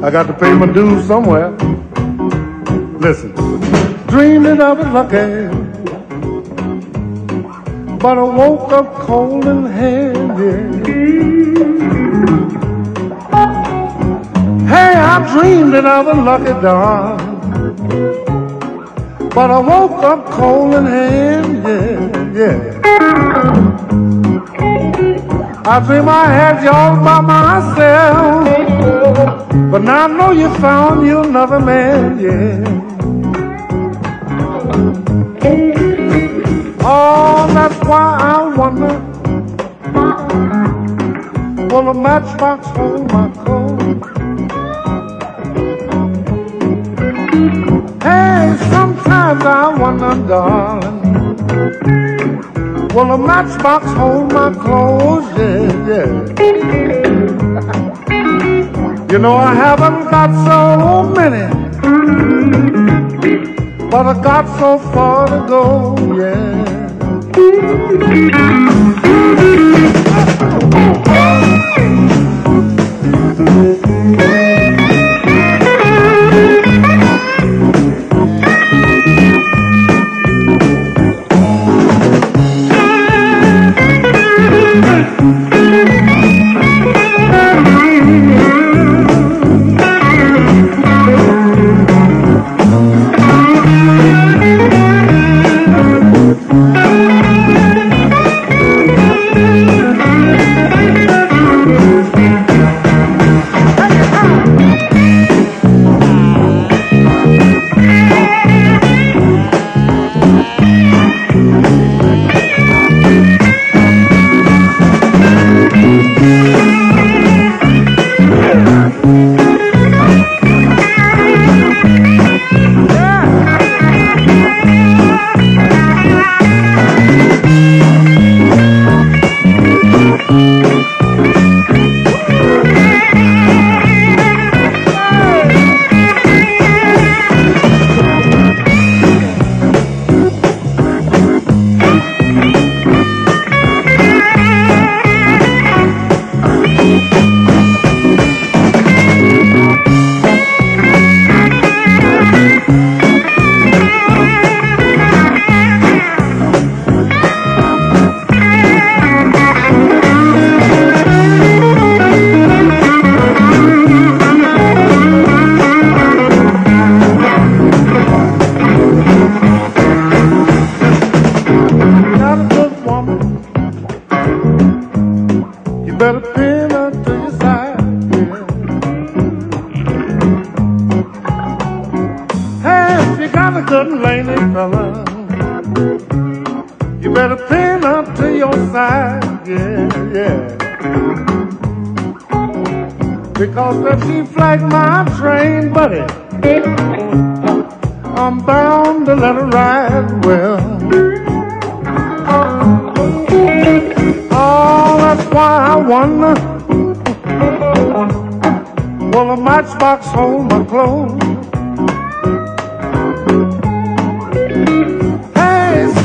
I got to pay my dues somewhere. Listen, dreamed that I was lucky, but I woke up cold in hand. Yeah. Hey, I dreamed that I was lucky, darling, but I woke up cold in hand. Yeah. I dream I had you all by myself, now I know you found you another man, yeah. Oh, that's why I wonder, will a matchbox hold my clothes? Hey, sometimes I wonder, darling. Will a matchbox hold my clothes? Yeah, yeah. You know I haven't got so many, but I got so far to go. Yeah. Good lady fella, you better pin up to your side. Yeah, yeah. Because if she flag my train, buddy, I'm bound to let her ride well. Oh, that's why I wonder Will a matchbox hold my clothes?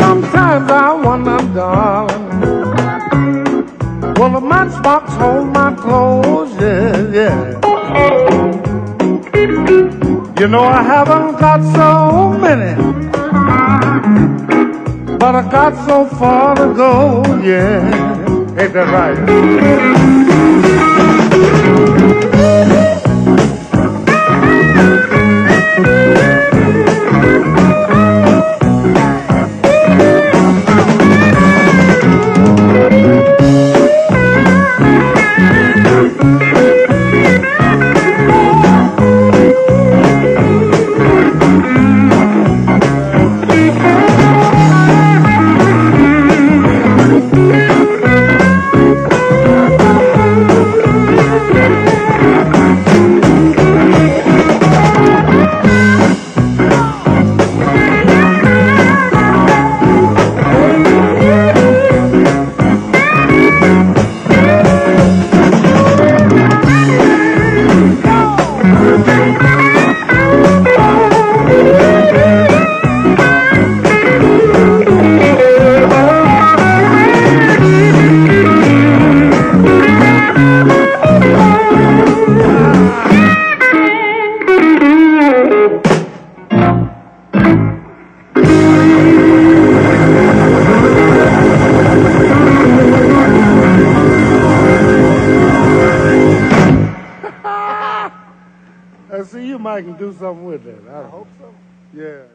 Sometimes I wonder, darling Will a matchbox hold my clothes? Yeah, yeah You know I haven't got so many but I got so far to go, yeah. Ain't that right? Might can do something with that. I, I hope so. Yeah.